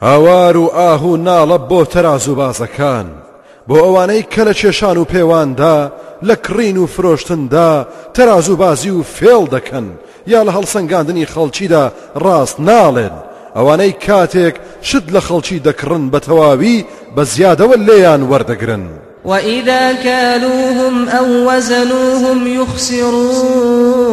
هاوار و ئاه و ناڵە بۆ تەرازوبازەکان، بۆ ئەوانەی کە لە کێشان و پێواندا، لە کڕین و فرۆشتندا تەرازوبازی و فێڵ دەکەن، یا لە هەڵسەنگاندنی خەڵکیدا ڕاست ناڵێن، ئەوانەی کاتێک شت لە خەڵکی دەکڕن بە تەواوی بە زیادەوە لێیان وەردەگرن. وَإِذَا كَالُوهُمْ أَوْ وَّزَنُوهُمْ يُخْسِرُونَ.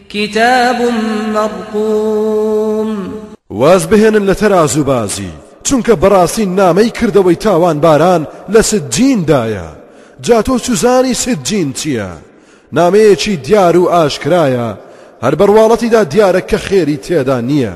کتاب مرقوم. واز بهێنن لە تەرازوو بازی چونکە بەڕاستی نامەی کردەوەی تاوانباران لە سجین دایە جا تۆ چوزانی سجین چیە نامەیەکی دیار و ئاشکرایە هەر بەڕواڵەتیدا دیارە کە خێری تێدا نیە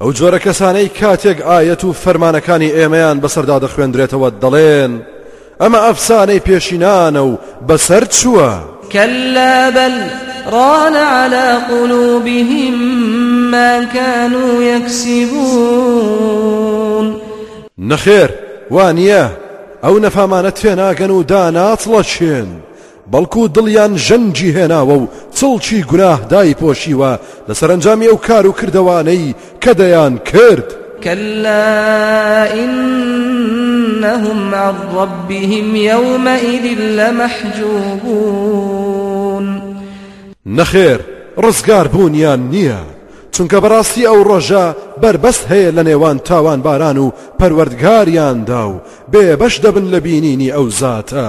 ئەو جۆرە کەسانەی کاتێک ئایەت و فەرمانەکانی ئێمەیان بەسەردا دەخوێندرێتەوە دەڵێن ئەمە ئەفسانەی پێشینانە و بەسەر چووە کەلا بەل ڕان على قلوبهم ما كانوا يكسبون نەخێر وانیە ئەو نەفامانە تێناگەن و داناچڵەچێن بەڵکو دڵیان ژەنگی هێناوە و چڵکی گوناه دایپۆشیوە لەسەرەنجامی ئەو کار و کردەوانەی کە دەیان کرد. کەللا ئینەهم عەن ڕەبیهم یەومەئیذ لەمەحجوبون. نەخێر ڕزگار بوونیان نیە، چونکە بەڕاستی ئەو ڕۆژە بەربەست هەیە لەنێوان تاوانباران و پەروەردگاریاندا و بێبەش دەبن لە بینینی ئەو زاتە.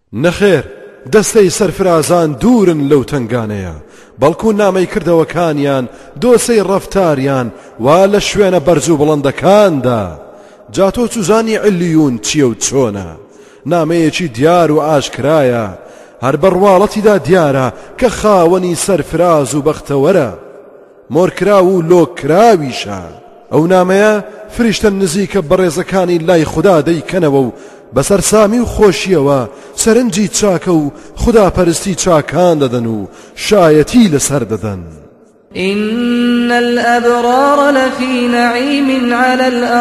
نەخێر دەستەی سەرفرازان دوورن لەو تەنگانەیە، بەڵکو نامەی کردەوەکانیان دۆسەی ڕەفتاریان وا لە شوێنە بەرز و بڵندەکاندا. جا تۆ چوزانی علیون چیە و چۆنە؟ نامەیەکی دیار و ئاشکرایە، هەر بە ڕواڵەتیدا دیارە کە خاوەنی سەرفراز و بەختەوەرە. مۆرکراو و لۆک کراویشە، ئەو نامەیە فریشتە نزیکە بەڕێزەکانی لای خودا دەیکەنەوە و بە سەرسامی و خۆشییەوە سەرنجی چاکە و خوداپەرستی چاکان دەدەن و شایەتی لەسەر دەدەن. ان الابرار لفی نعیم علی الارائک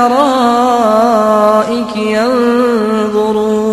ینظرون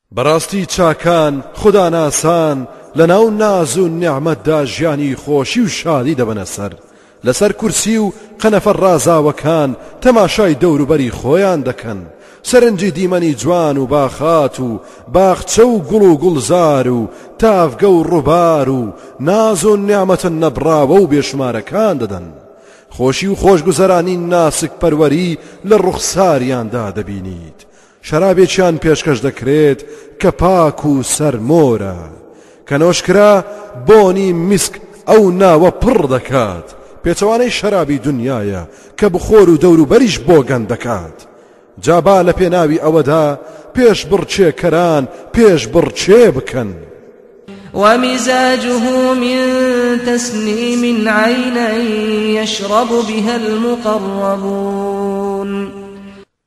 بەڕاستی چاکان، خوداناسان، لەناو ناز و نیعمەتدا ژیانی خۆشی و شادی دەبەنە سەر، لەسەر کورسی و قەنەفە ڕازاوەکان تەماشای دەوروبەری خۆیان دەکەن، سەرنجی دیمەنی جوان و باخات و باخچە و گوڵ و گوڵزار و تاڤگە و ڕوبار و ناز و نیعمەتە نەبڕاوە و بێشومارەکان دەدەن. خۆشی و خۆشگوزەرانی ناسکپەروەری لە ڕوخساریاندا دەبینیت. شەرابێکیان پێشکەش دەکرێت کە پاک و سەرمۆرە، کە نۆشکرا بۆنی میسک ئەو ناوە پڕ دەکات، پێچەوانەی شەرابی دونیایە کە بخۆر و دەوروبەریش بۆگەن دەکات. جا با لە پێناوی ئەوەدا پێشبڕکێکەران پێشبڕکێ بکەن. ومزاجه من تسنیم عینا یشرب بها المقربون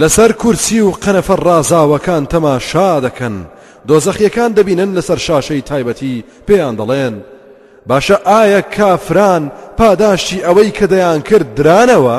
لەسەر کورسی و قەنەفە ڕازاوەکان تەماشا دەکەن، دۆزەخییەکان دەبینن لەسەر شاشەی تایبەتی پێیان دەڵێن، باشە ئایا کافران پاداشتی ئەوەی کە دەیانکرد درانەوە؟